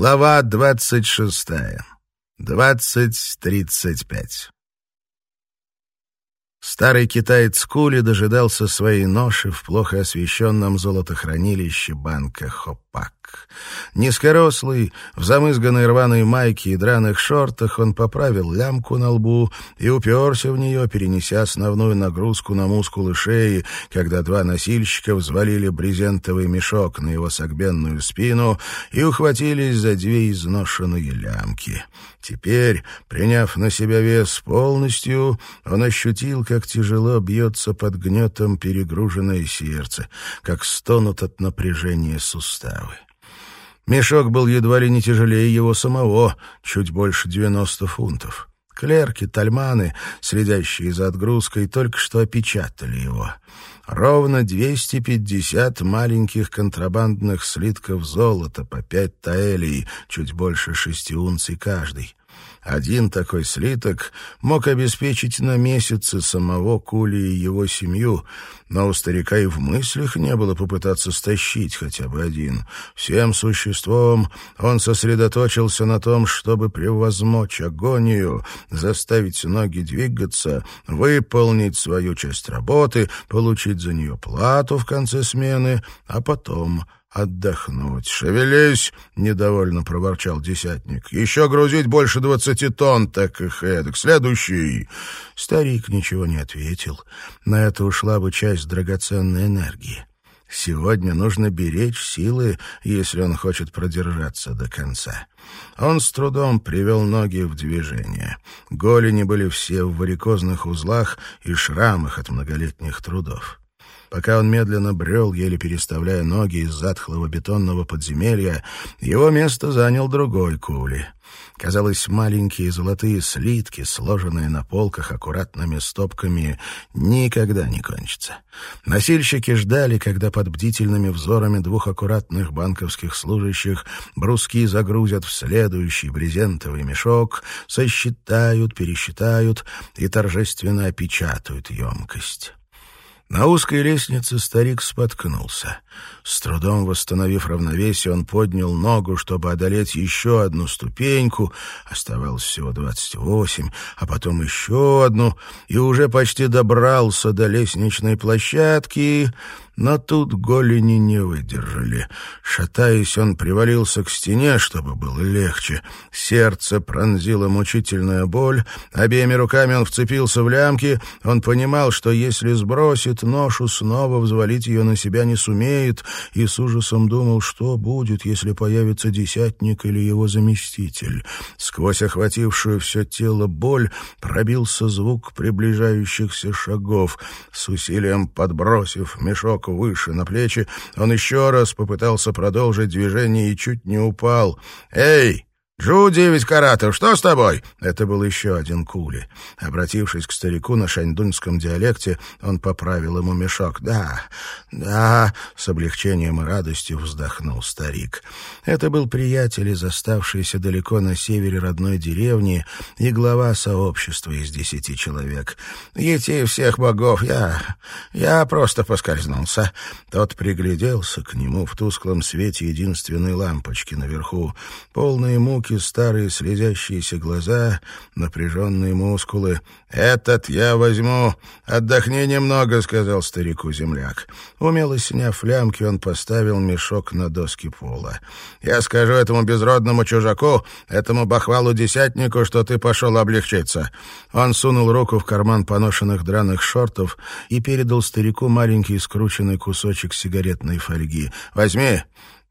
Глава двадцать шестая. Двадцать тридцать пять. Старый китаец Кули дожидался своей ноши в плохо освещенном золотохранилище банка Хопак. Низкорослый, в замызганной рваной майке и драных шортах, он поправил лямку на лбу и уперся в нее, перенеся основную нагрузку на мускулы шеи, когда два носильщика взвалили брезентовый мешок на его согбенную спину и ухватились за две изношенные лямки. Теперь, приняв на себя вес полностью, он ощутил, как тяжело бьется под гнетом перегруженное сердце, как стонут от напряжения суставы. Мешок был едва ли не тяжелее его самого, чуть больше девяносто фунтов. Клерки, тальманы, следящие за отгрузкой, только что опечатали его. Ровно 250 маленьких контрабандных слитков золота по пять таэлей, чуть больше шести унций каждый. Один такой слиток мог обеспечить на месяцы самого Кули и его семью, но у старика и в мыслях не было попытаться стащить хотя бы один. Всем существом он сосредоточился на том, чтобы превозмочь агонию, заставить ноги двигаться, выполнить свою часть работы, получить за нее плату в конце смены, а потом отдохнуть. «Шевелись!» — недовольно проворчал десятник. «Еще грузить больше двадцати тонн, так и эдак. Следующий!» Старик ничего не ответил. На это ушла бы часть драгоценной энергии. Сегодня нужно беречь силы, если он хочет продержаться до конца. Он с трудом привел ноги в движение. Голени были все в варикозных узлах и шрамах от многолетних трудов. Пока он медленно брел, еле переставляя ноги из затхлого бетонного подземелья, его место занял другой кули. Казалось, маленькие золотые слитки, сложенные на полках аккуратными стопками, никогда не кончатся. Носильщики ждали, когда под бдительными взорами двух аккуратных банковских служащих бруски загрузят в следующий брезентовый мешок, сосчитают, пересчитают и торжественно опечатают емкость. На узкой лестнице старик споткнулся. С трудом восстановив равновесие, он поднял ногу, чтобы одолеть еще одну ступеньку. Оставалось всего двадцать восемь, а потом еще одну, и уже почти добрался до лестничной площадки, но тут голени не выдержали. Шатаясь, он привалился к стене, чтобы было легче. Сердце пронзила мучительная боль. Обеими руками он вцепился в лямки. Он понимал, что если сбросит ношу, снова взвалить ее на себя не сумеет, и с ужасом думал, что будет, если появится десятник или его заместитель. Сквозь охватившую все тело боль пробился звук приближающихся шагов. С усилием подбросив мешок выше на плечи. Он еще раз попытался продолжить движение и чуть не упал. «Эй!» «Джуди ведь Каратов, что с тобой?» Это был еще один кули. Обратившись к старику на шаньдуньском диалекте, он поправил ему мешок. «Да, да», — с облегчением и радостью вздохнул старик. Это был приятель из оставшейся далеко на севере родной деревни и глава сообщества из десяти человек. «Ети всех богов, я... я просто поскользнулся». Тот пригляделся к нему в тусклом свете единственной лампочки наверху. Полные муки руки, старые слезящиеся глаза, напряженные мускулы. «Этот я возьму. Отдохни немного», — сказал старику земляк. Умело сняв лямки, он поставил мешок на доски пола. «Я скажу этому безродному чужаку, этому бахвалу-десятнику, что ты пошел облегчиться». Он сунул руку в карман поношенных драных шортов и передал старику маленький скрученный кусочек сигаретной фольги. «Возьми».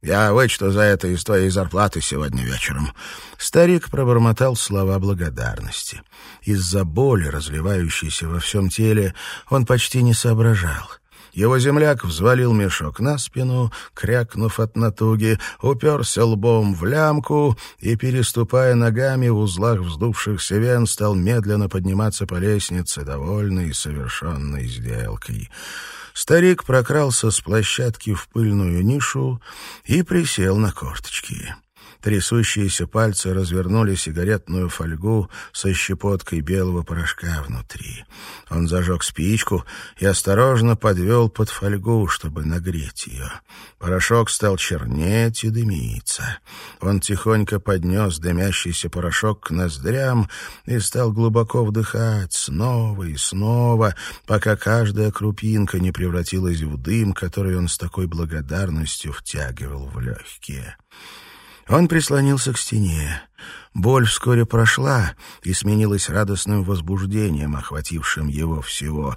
Я вычту за это из твоей зарплаты сегодня вечером». Старик пробормотал слова благодарности. Из-за боли, разливающейся во всем теле, он почти не соображал. Его земляк взвалил мешок на спину, крякнув от натуги, уперся лбом в лямку и, переступая ногами в узлах вздувшихся вен, стал медленно подниматься по лестнице, довольный совершенной сделкой. Старик прокрался с площадки в пыльную нишу и присел на корточки. Трясущиеся пальцы развернули сигаретную фольгу со щепоткой белого порошка внутри. Он зажег спичку и осторожно подвел под фольгу, чтобы нагреть ее. Порошок стал чернеть и дымиться. Он тихонько поднес дымящийся порошок к ноздрям и стал глубоко вдыхать снова и снова, пока каждая крупинка не превратилась в дым, который он с такой благодарностью втягивал в легкие. Он прислонился к стене. Боль вскоре прошла и сменилась радостным возбуждением, охватившим его всего.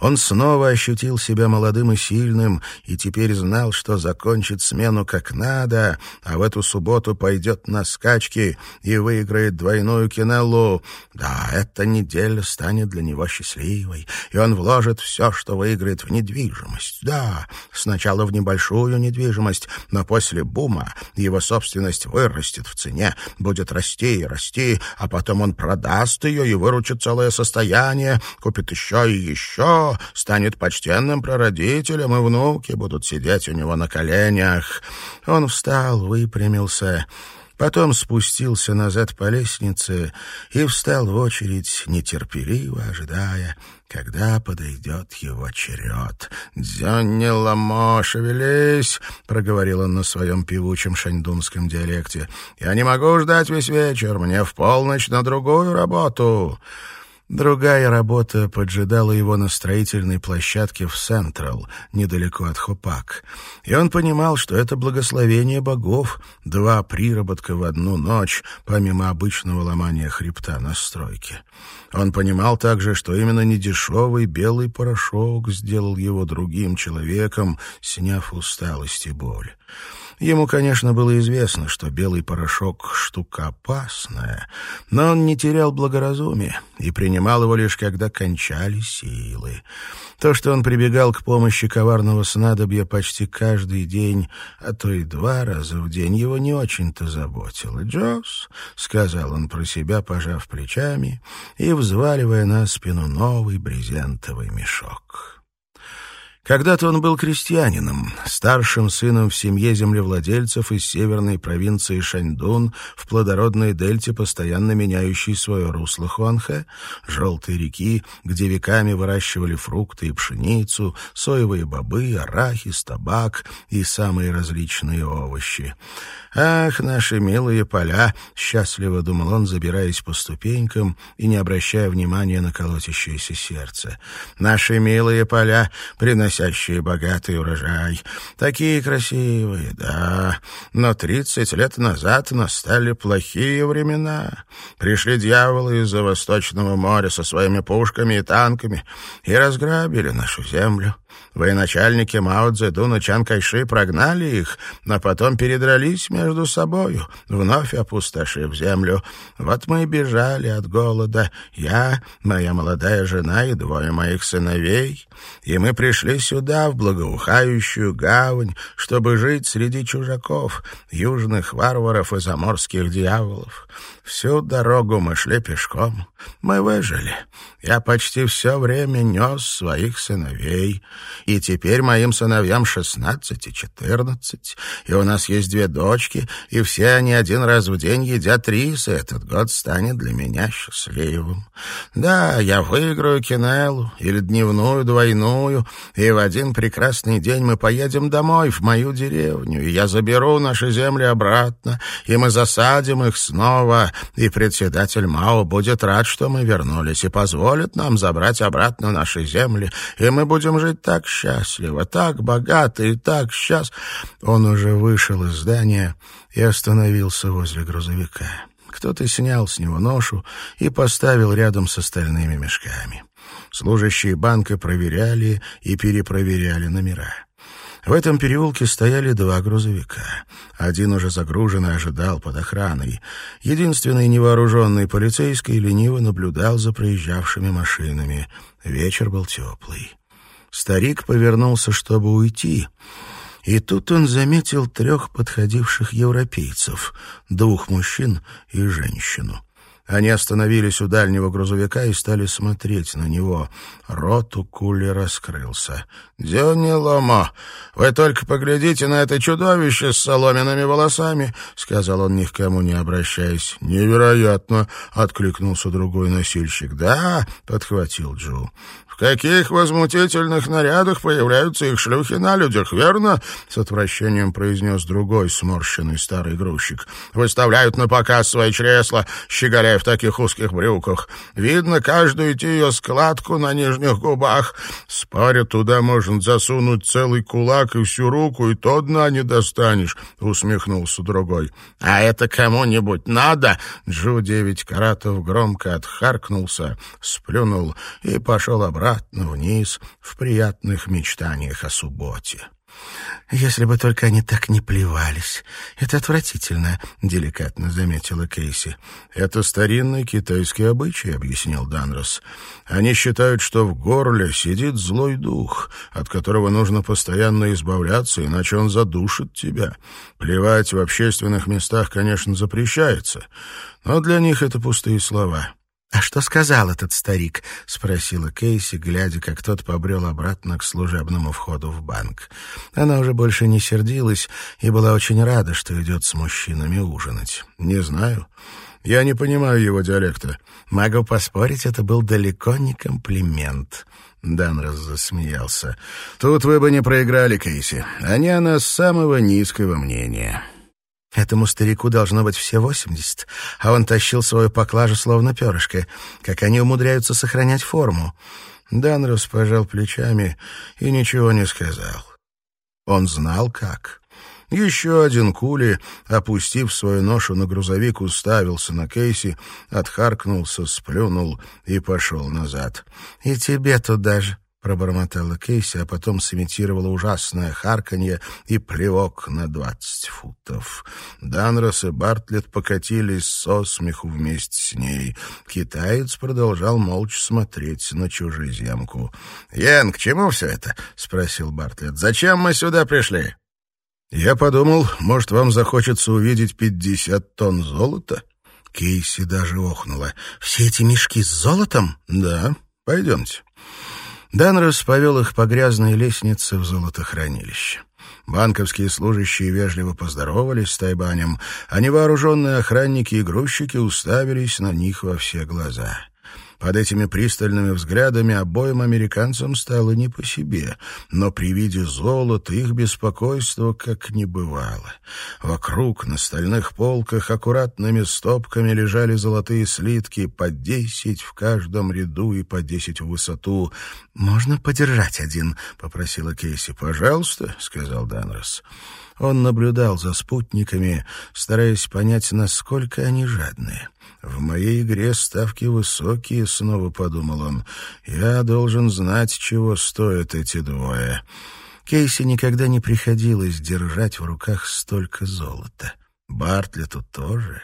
Он снова ощутил себя молодым и сильным, и теперь знал, что закончит смену как надо, а в эту субботу пойдет на скачки и выиграет двойную кинеллу. Да, эта неделя станет для него счастливой, и он вложит все, что выиграет в недвижимость. Да, сначала в небольшую недвижимость, но после бума его собственность вырастет в цене, будет расти расти и расти, а потом он продаст ее и выручит целое состояние, купит еще и еще, станет почтенным прародителем, и внуки будут сидеть у него на коленях. Он встал, выпрямился потом спустился назад по лестнице и встал в очередь, нетерпеливо ожидая, когда подойдет его черед. «Дзянни ламо, шевелись!» — проговорил он на своем певучем шаньдунском диалекте. «Я не могу ждать весь вечер, мне в полночь на другую работу!» Другая работа поджидала его на строительной площадке в Централ, недалеко от Хопак. И он понимал, что это благословение богов, два приработка в одну ночь, помимо обычного ломания хребта на стройке. Он понимал также, что именно недешевый белый порошок сделал его другим человеком, сняв усталость и боль. Ему, конечно, было известно, что белый порошок — штука опасная, но он не терял благоразумия и принимал его лишь когда кончались силы. То, что он прибегал к помощи коварного снадобья почти каждый день, а то и два раза в день, его не очень-то заботило. «Джосс», — сказал он про себя, пожав плечами и взваливая на спину новый брезентовый мешок. Когда-то он был крестьянином, старшим сыном в семье землевладельцев из северной провинции Шаньдун в плодородной дельте, постоянно меняющей свое русло Хуанхэ, желтой реки, где веками выращивали фрукты и пшеницу, соевые бобы, арахис, табак и самые различные овощи. «Ах, наши милые поля!» — счастливо думал он, забираясь по ступенькам и не обращая внимания на колотящееся сердце. «Наши милые поля, приносящие богатый урожай. Такие красивые, да. Но тридцать лет назад настали плохие времена. Пришли дьяволы из-за Восточного моря со своими пушками и танками и разграбили нашу землю. Военачальники Мао Цзэдун и Чан Кайши прогнали их, но потом передрались между собою, вновь опустошив землю. Вот мы и бежали от голода, я, моя молодая жена и двое моих сыновей, и мы пришли сюда, в благоухающую гавань, чтобы жить среди чужаков, южных варваров и заморских дьяволов. Всю дорогу мы шли пешком. Мы выжили. Я почти все время нес своих сыновей. И теперь моим сыновьям шестнадцать и четырнадцать. И у нас есть две дочки, и все они один раз в день едят рис, и этот год станет для меня счастливым. Да, я выиграю кинеллу или дневную, двойную, и в один прекрасный день мы поедем домой, в мою деревню, и я заберу наши земли обратно, и мы засадим их снова, и председатель Мао будет рад, что мы вернулись, и позволит нам забрать обратно наши земли, и мы будем жить так счастливо, так богато и так счаст...» Он уже вышел из здания и остановился возле грузовика. Кто-то снял с него ношу и поставил рядом с остальными мешками. Служащие банка проверяли и перепроверяли номера. В этом переулке стояли два грузовика. Один уже загруженный ожидал под охраной. Единственный невооруженный полицейский лениво наблюдал за проезжавшими машинами. Вечер был теплый. Старик повернулся, чтобы уйти, и тут он заметил трех подходивших европейцев, двух мужчин и женщину. Они остановились у дальнего грузовика и стали смотреть на него. Рот у Кули раскрылся. «Дённи Ломо, вы только поглядите на это чудовище с соломенными волосами», — сказал он, ни к кому не обращаясь. «Невероятно!» — откликнулся другой носильщик. «Да», — подхватил Джу. В каких возмутительных нарядах появляются их шлюхи на людях, верно?» — с отвращением произнес другой сморщенный старый грузчик. «Выставляют на показ свои чресла, щеголяя в таких узких брюках. Видно каждую ее складку на нижних губах. Споря, туда можно засунуть целый кулак и всю руку, и то дна не достанешь», — усмехнулся другой. «А это кому-нибудь надо?» Джу девять каратов громко отхаркнулся, сплюнул и пошел обратно обратно вниз в приятных мечтаниях о субботе. «Если бы только они так не плевались. Это отвратительно», — деликатно заметила Кейси. «Это старинный китайский обычай», — объяснил Данрос. «Они считают, что в горле сидит злой дух, от которого нужно постоянно избавляться, иначе он задушит тебя. Плевать в общественных местах, конечно, запрещается, но для них это пустые слова». «А что сказал этот старик?» — спросила Кейси, глядя, как тот побрел обратно к служебному входу в банк. Она уже больше не сердилась и была очень рада, что идет с мужчинами ужинать. «Не знаю. Я не понимаю его диалекта. Могу поспорить, это был далеко не комплимент». Данрос засмеялся. «Тут вы бы не проиграли, Кейси. Они о нас самого низкого мнения». Этому старику должно быть все восемьдесят, а он тащил свою поклажу словно перышко. Как они умудряются сохранять форму? Данрос пожал плечами и ничего не сказал. Он знал, как. Еще один кули, опустив свою ношу на грузовик, уставился на Кейси, отхаркнулся, сплюнул и пошел назад. «И тебе туда же», пробормотала Кейси, а потом сымитировала ужасное харканье и плевок на двадцать футов. Данрос и Бартлетт покатились со смеху вместе с ней. Китаец продолжал молча смотреть на чужеземку. «Ян, к чему все это?» — спросил Бартлетт. «Зачем мы сюда пришли?» «Я подумал, может, вам захочется увидеть пятьдесят тонн золота?» Кейси даже охнула. «Все эти мешки с золотом?» «Да, пойдемте». Данрос повел их по грязной лестнице в золотохранилище. Банковские служащие вежливо поздоровались с Тайбанем, а невооруженные охранники и грузчики уставились на них во все глаза. Под этими пристальными взглядами обоим американцам стало не по себе, но при виде золота их беспокойство как не бывало. Вокруг на стальных полках аккуратными стопками лежали золотые слитки по десять в каждом ряду и по десять в высоту. «Можно подержать один?» — попросила Кейси. «Пожалуйста», — сказал Данрос. Он наблюдал за спутниками, стараясь понять, насколько они жадные. «В моей игре ставки высокие», — снова подумал он. «Я должен знать, чего стоят эти двое». Кейси никогда не приходилось держать в руках столько золота. Бартлету тоже.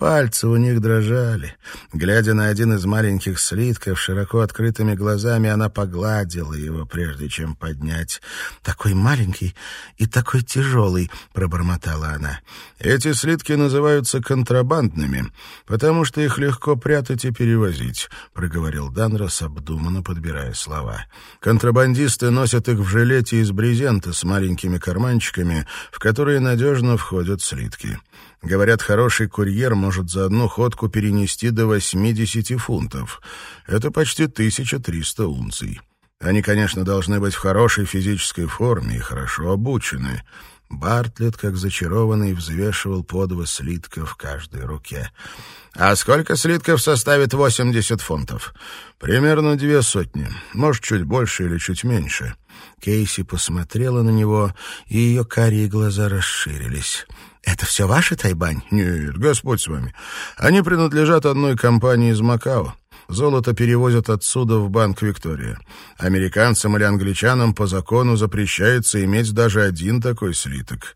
Пальцы у них дрожали. Глядя на один из маленьких слитков, широко открытыми глазами она погладила его, прежде чем поднять. «Такой маленький и такой тяжелый», — пробормотала она. «Эти слитки называются контрабандными, потому что их легко прятать и перевозить», — проговорил Данрос, обдуманно подбирая слова. «Контрабандисты носят их в жилете из брезента с маленькими карманчиками, в которые надежно входят слитки». Говорят, хороший курьер может за одну ходку перенести до 80 фунтов. Это почти 1300 унций. Они, конечно, должны быть в хорошей физической форме и хорошо обучены. Бартлетт, как зачарованный, взвешивал по два слитка в каждой руке. «А сколько слитков составит 80 фунтов?» «Примерно две сотни. Может, чуть больше или чуть меньше». Кейси посмотрела на него, и ее карие глаза расширились. «Это все ваши, Тайбань?» «Нет, Господь с вами. Они принадлежат одной компании из Макао. Золото перевозят отсюда в Банк Виктория. Американцам или англичанам по закону запрещается иметь даже один такой слиток.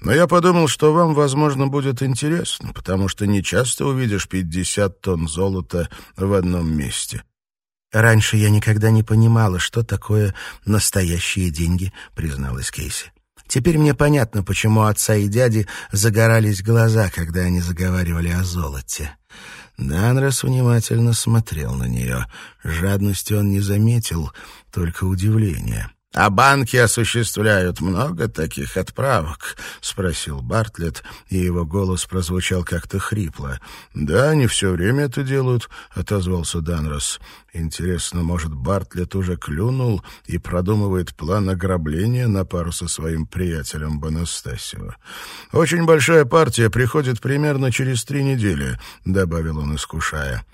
Но я подумал, что вам, возможно, будет интересно, потому что не часто увидишь 50 тонн золота в одном месте». «Раньше я никогда не понимала, что такое настоящие деньги», — призналась Кейси. Теперь мне понятно, почему отца и дяди загорались глаза, когда они заговаривали о золоте. Данрос внимательно смотрел на нее. Жадности он не заметил, только удивление. «А банки осуществляют много таких отправок?» — спросил Бартлетт, и его голос прозвучал как-то хрипло. «Да, они все время это делают», — отозвался Данрос. «Интересно, может, Бартлетт уже клюнул и продумывает план ограбления на пару со своим приятелем Бонастасио? Очень большая партия приходит примерно через три недели», — добавил он, искушая.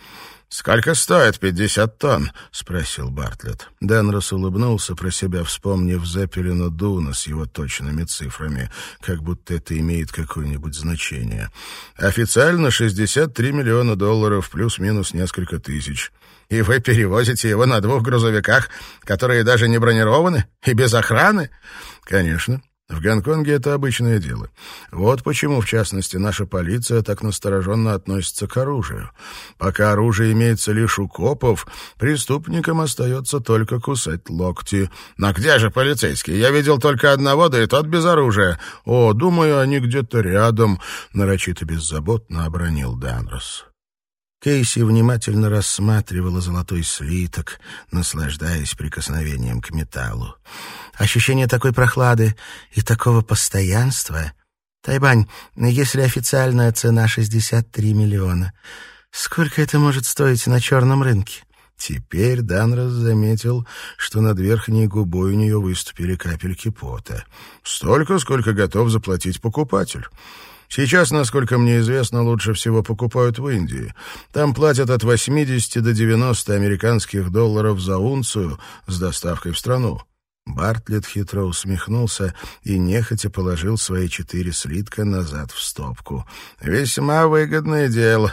«Сколько стоит пятьдесят тонн?» — спросил Бартлетт. Денрос улыбнулся, про себя вспомнив Зеппелина Дуна с его точными цифрами, как будто это имеет какое-нибудь значение. «Официально шестьдесят три миллиона долларов, плюс-минус несколько тысяч. И вы перевозите его на двух грузовиках, которые даже не бронированы и без охраны?» «Конечно. В Гонконге это обычное дело. Вот почему, в частности, наша полиция так настороженно относится к оружию. Пока оружие имеется лишь у копов, преступникам остается только кусать локти. «Но где же полицейские? Я видел только одного, да и тот без оружия. О, думаю, они где-то рядом», — нарочито беззаботно обронил Данрос. Кейси внимательно рассматривала золотой слиток, наслаждаясь прикосновением к металлу. Ощущение такой прохлады и такого постоянства. Тайбань, если официальная цена 63 миллиона, сколько это может стоить на черном рынке? Теперь Данрос заметил, что над верхней губой у нее выступили капельки пота. Столько, сколько готов заплатить покупатель. Сейчас, насколько мне известно, лучше всего покупают в Индии. Там платят от 80 до 90 американских долларов за унцию с доставкой в страну. Бартлетт хитро усмехнулся и нехотя положил свои четыре слитка назад в стопку. «Весьма выгодное дело.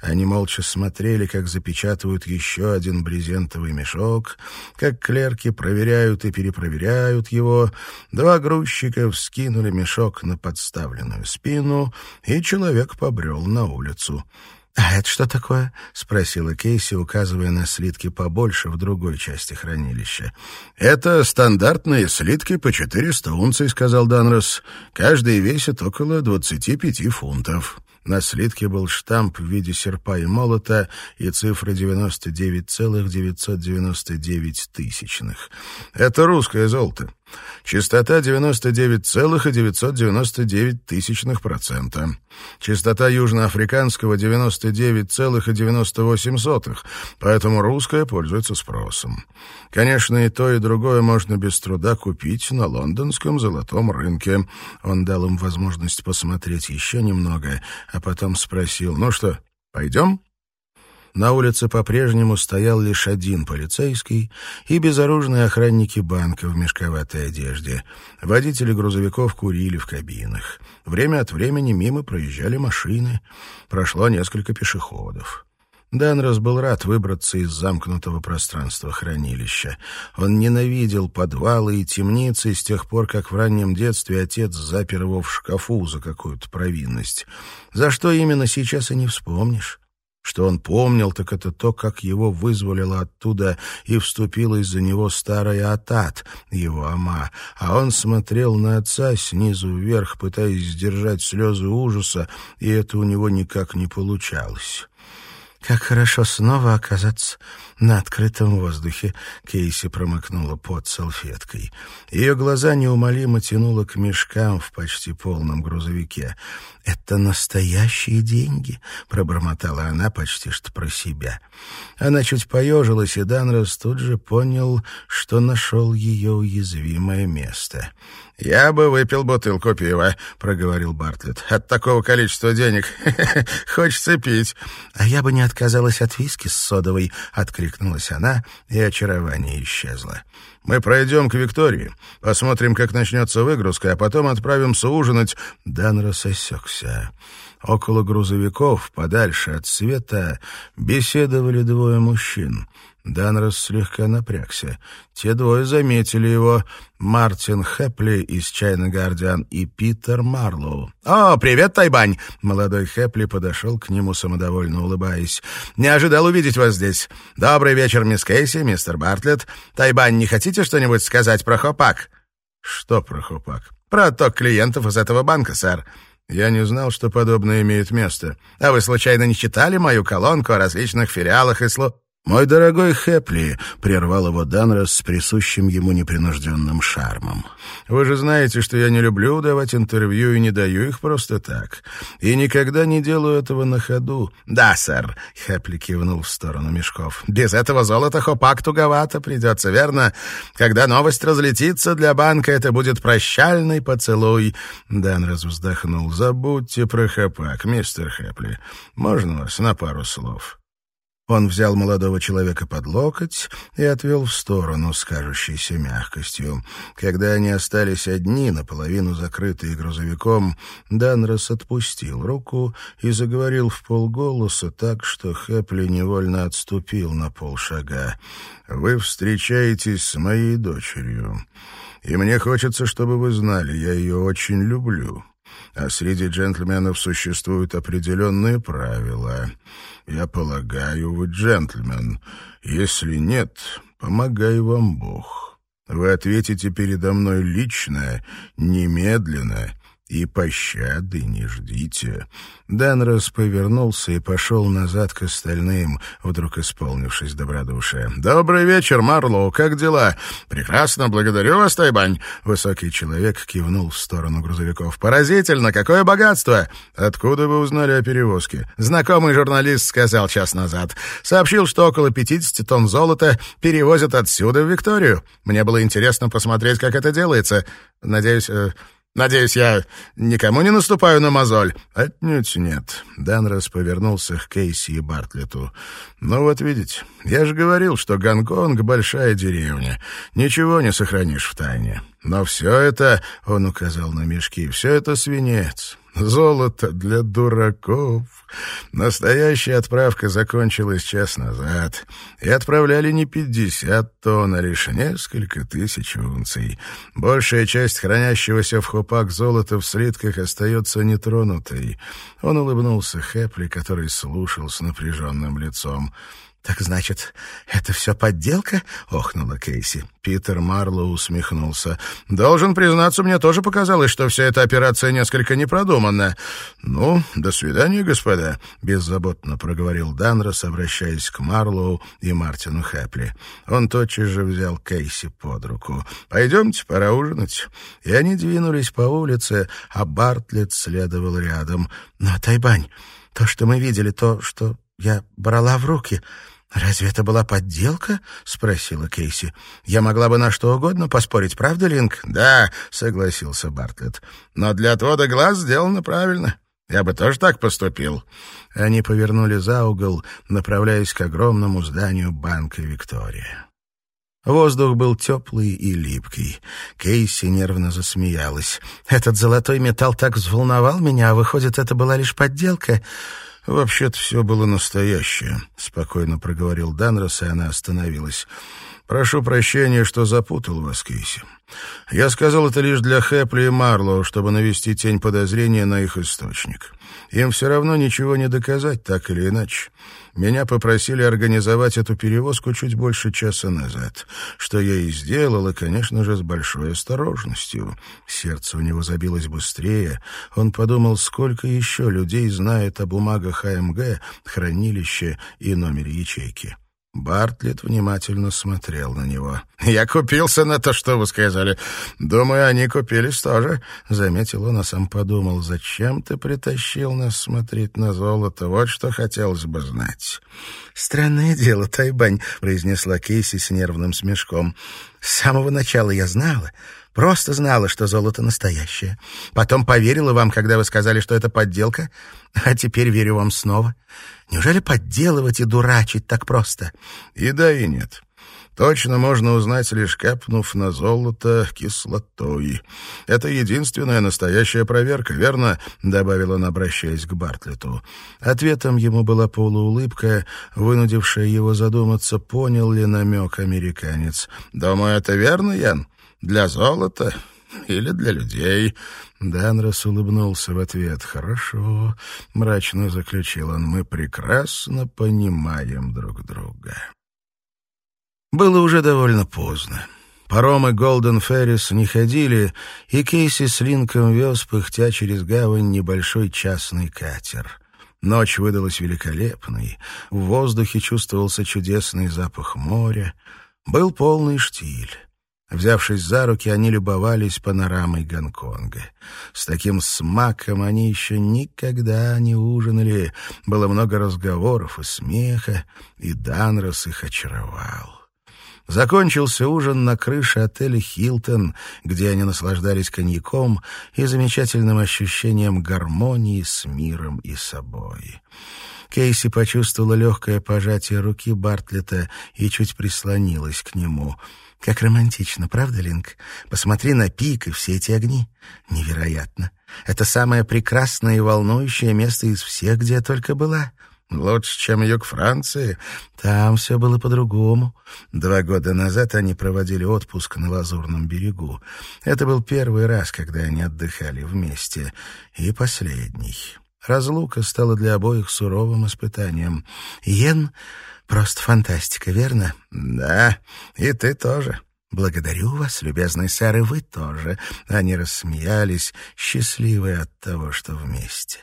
Они молча смотрели, как запечатывают еще один брезентовый мешок, как клерки проверяют и перепроверяют его. Два грузчика вскинули мешок на подставленную спину, и человек побрел на улицу. «А это что такое?» — спросила Кейси, указывая на слитки побольше в другой части хранилища. «Это стандартные слитки по 400 унций», — сказал Данрос. «Каждый весит около 25 фунтов». На слитке был штамп в виде серпа и молота и цифра 99,999 тысячных. Это русское золото. Частота 99,999 тысячных процента. Частота южноафриканского 99,98, поэтому русская пользуется спросом. Конечно, и то, и другое можно без труда купить на лондонском золотом рынке. Он дал им возможность посмотреть еще немного, а потом спросил, ну что, пойдем? На улице по-прежнему стоял лишь один полицейский и безоружные охранники банка в мешковатой одежде. Водители грузовиков курили в кабинах. Время от времени мимо проезжали машины. Прошло несколько пешеходов. Данрос был рад выбраться из замкнутого пространства хранилища. Он ненавидел подвалы и темницы с тех пор, как в раннем детстве отец запер его в шкафу за какую-то провинность. За что именно сейчас и не вспомнишь. Что он помнил, так это то, как его вызволила оттуда и вступила из-за него старая Атат, его ама, а он смотрел на отца снизу вверх, пытаясь сдержать слезы ужаса, и это у него никак не получалось. Как хорошо снова оказаться на открытом воздухе. Кейси промокнула под салфеткой. Ее глаза неумолимо тянуло к мешкам в почти полном грузовике. «Это настоящие деньги», — пробормотала она почти что про себя. Она чуть поежилась, и Данрос тут же понял, что нашел ее уязвимое место. «Я бы выпил бутылку пива», — проговорил Бартлетт. «От такого количества денег хочется пить». «А я бы не отказалась от виски с содовой», — откликнулась она, и очарование исчезло. «Мы пройдем к Виктории, посмотрим, как начнется выгрузка, а потом отправимся ужинать». Данрос осекся. Около грузовиков, подальше от света, беседовали двое мужчин. Данрос слегка напрягся. Те двое заметили его. Мартин Хэпли из «Чайна Гардиан» и Питер Марлоу. «О, привет, Тайбань!» Молодой Хэпли подошел к нему, самодовольно улыбаясь. «Не ожидал увидеть вас здесь. Добрый вечер, мисс Кейси, мистер Бартлетт. Тайбань, не хотите что-нибудь сказать про Хопак?» «Что про Хопак?» «Про отток клиентов из этого банка, сэр». Я не знал, что подобное имеет место. А вы случайно не читали мою колонку о различных филиалах и слу... «Мой дорогой Хэпли», — прервал его Данрос с присущим ему непринужденным шармом, «вы же знаете, что я не люблю давать интервью и не даю их просто так. И никогда не делаю этого на ходу». «Да, сэр», — Хэпли кивнул в сторону мешков. «Без этого золота хопак туговато придется, верно? Когда новость разлетится, для банка это будет прощальный поцелуй». Данрос вздохнул. «Забудьте про хопак, мистер Хэпли. Можно вас на пару слов?» Он взял молодого человека под локоть и отвел в сторону с кажущейся мягкостью. Когда они остались одни, наполовину закрытые грузовиком, Данрос отпустил руку и заговорил в полголоса так, что Хэпли невольно отступил на полшага. «Вы встречаетесь с моей дочерью, и мне хочется, чтобы вы знали, я ее очень люблю» а среди джентльменов существуют определенные правила. Я полагаю, вы джентльмен. Если нет, помогай вам Бог. Вы ответите передо мной лично, немедленно и пощады не ждите». Данрос повернулся и пошел назад к остальным, вдруг исполнившись добродушия. «Добрый вечер, Марлоу, как дела?» «Прекрасно, благодарю вас, Тайбань». Высокий человек кивнул в сторону грузовиков. «Поразительно, какое богатство!» «Откуда вы узнали о перевозке?» «Знакомый журналист сказал час назад. Сообщил, что около 50 тонн золота перевозят отсюда в Викторию. Мне было интересно посмотреть, как это делается. Надеюсь, э, Надеюсь, я никому не наступаю на мозоль?» «Отнюдь нет». Данрос повернулся к Кейси и Бартлету. «Ну вот видите, я же говорил, что Гонконг — большая деревня. Ничего не сохранишь в тайне. Но все это, — он указал на мешки, — все это свинец. Золото для дураков. Настоящая отправка закончилась час назад, и отправляли не пятьдесят тонн, а лишь несколько тысяч унций. Большая часть хранящегося в хопак золота в слитках остается нетронутой. Он улыбнулся Хэпли, который слушал с напряженным лицом. «Так значит, это все подделка?» — охнула Кейси. Питер Марлоу усмехнулся. «Должен признаться, мне тоже показалось, что вся эта операция несколько непродуманна». «Ну, до свидания, господа», — беззаботно проговорил Данрос, обращаясь к Марлоу и Мартину Хэпли. Он тотчас же взял Кейси под руку. «Пойдемте, пора ужинать». И они двинулись по улице, а Бартлетт следовал рядом. «Но, Тайбань, то, что мы видели, то, что я брала в руки...» «Разве это была подделка?» — спросила Кейси. «Я могла бы на что угодно поспорить, правда, Линк?» «Да», — согласился Бартлетт. «Но для отвода глаз сделано правильно. Я бы тоже так поступил». Они повернули за угол, направляясь к огромному зданию банка «Виктория». Воздух был теплый и липкий. Кейси нервно засмеялась. «Этот золотой металл так взволновал меня, а выходит, это была лишь подделка?» «Вообще-то все было настоящее», — спокойно проговорил Данрос, и она остановилась. «Прошу прощения, что запутал вас, Кейси. Я сказал это лишь для Хэпли и Марлоу, чтобы навести тень подозрения на их источник. Им все равно ничего не доказать, так или иначе. Меня попросили организовать эту перевозку чуть больше часа назад, что я и сделал, и, конечно же, с большой осторожностью. Сердце у него забилось быстрее. Он подумал, сколько еще людей знает о бумагах АМГ, хранилище и номере ячейки. Бартлетт внимательно смотрел на него. «Я купился на то, что вы сказали. Думаю, они купились тоже», — заметил он, а сам подумал. «Зачем ты притащил нас смотреть на золото? Вот что хотелось бы знать». «Странное дело, Тайбань», — произнесла Кейси с нервным смешком. «С самого начала я знала, Просто знала, что золото настоящее. Потом поверила вам, когда вы сказали, что это подделка, а теперь верю вам снова. Неужели подделывать и дурачить так просто? И да, и нет. Точно можно узнать, лишь капнув на золото кислотой. Это единственная настоящая проверка, верно?» — добавил он, обращаясь к Бартлету. Ответом ему была полуулыбка, вынудившая его задуматься, понял ли намек американец. «Думаю, это верно, Ян?» Для золота или для людей?» Данрос улыбнулся в ответ. «Хорошо», — мрачно заключил он, — «мы прекрасно понимаем друг друга». Было уже довольно поздно. Паромы «Голден Феррис» не ходили, и Кейси с Линком вез, пыхтя через гавань, небольшой частный катер. Ночь выдалась великолепной, в воздухе чувствовался чудесный запах моря, был полный штиль. Взявшись за руки, они любовались панорамой Гонконга. С таким смаком они еще никогда не ужинали. Было много разговоров и смеха, и Данрос их очаровал. Закончился ужин на крыше отеля «Хилтон», где они наслаждались коньяком и замечательным ощущением гармонии с миром и собой. Кейси почувствовала легкое пожатие руки Бартлета и чуть прислонилась к нему. «Как романтично, правда, Линк? Посмотри на пик и все эти огни. Невероятно. Это самое прекрасное и волнующее место из всех, где я только была». Лучше, чем юг Франции. Там все было по-другому. Два года назад они проводили отпуск на Лазурном берегу. Это был первый раз, когда они отдыхали вместе. И последний. Разлука стала для обоих суровым испытанием. Йен — просто фантастика, верно? Да, и ты тоже. «Благодарю вас, любезный сэр, и вы тоже». Они рассмеялись, счастливые от того, что вместе.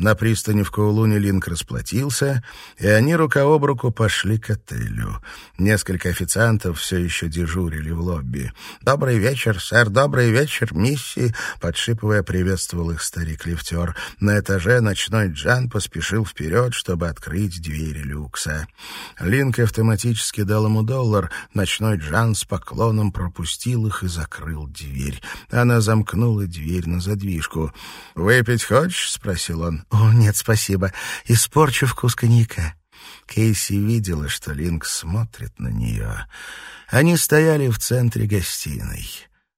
На пристани в Коулуне Линк расплатился, и они рука об руку пошли к отелю. Несколько официантов все еще дежурили в лобби. «Добрый вечер, сэр, добрый вечер, мисси!» Подшипывая, приветствовал их старик-лифтер. На этаже ночной Джан поспешил вперед, чтобы открыть двери люкса. Линк автоматически дал ему доллар. Ночной Джан с поклоном пропустил их и закрыл дверь. Она замкнула дверь на задвижку. «Выпить хочешь?» — спросил он. «О, нет, спасибо. Испорчу вкус коньяка». Кейси видела, что Линк смотрит на нее. Они стояли в центре гостиной.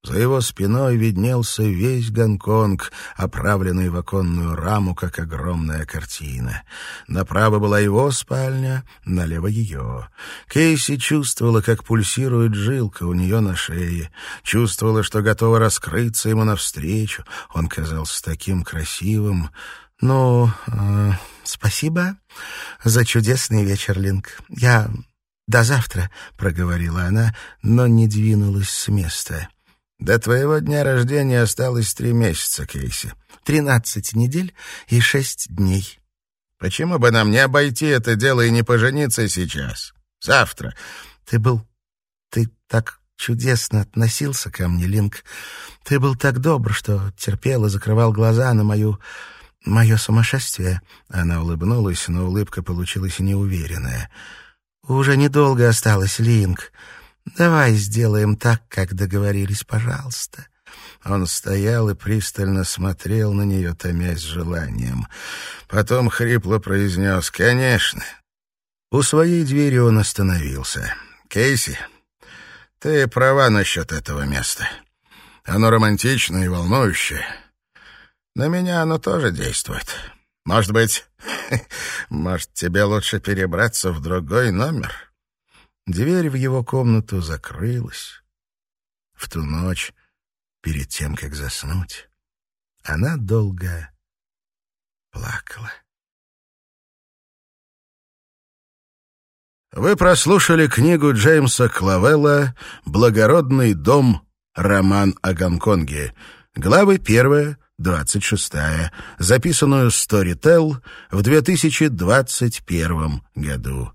За его спиной виднелся весь Гонконг, оправленный в оконную раму, как огромная картина. Направо была его спальня, налево ее. Кейси чувствовала, как пульсирует жилка у нее на шее, чувствовала, что готова раскрыться ему навстречу. Он казался таким красивым, «Ну, э, спасибо за чудесный вечер, Линк. Я до завтра», — проговорила она, но не двинулась с места. «До твоего дня рождения осталось три месяца, Кейси. Тринадцать недель и шесть дней». «Почему бы нам не обойти это дело и не пожениться сейчас? Завтра?» «Ты был... Ты так чудесно относился ко мне, Линк. Ты был так добр, что терпел и закрывал глаза на мою «Мое сумасшествие?» Она улыбнулась, но улыбка получилась неуверенная. «Уже недолго осталось, Линк. Давай сделаем так, как договорились, пожалуйста». Он стоял и пристально смотрел на нее, томясь желанием. Потом хрипло произнес «Конечно». У своей двери он остановился. «Кейси, ты права насчет этого места. Оно романтичное и волнующее». На меня оно тоже действует. Может быть, может, тебе лучше перебраться в другой номер?» Дверь в его комнату закрылась. В ту ночь, перед тем, как заснуть, она долго плакала. Вы прослушали книгу Джеймса Клавелла «Благородный дом. Роман о Гонконге». Главы первая, 26, записанную Storytel в 2021 году.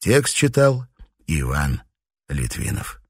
Текст читал Иван Литвинов.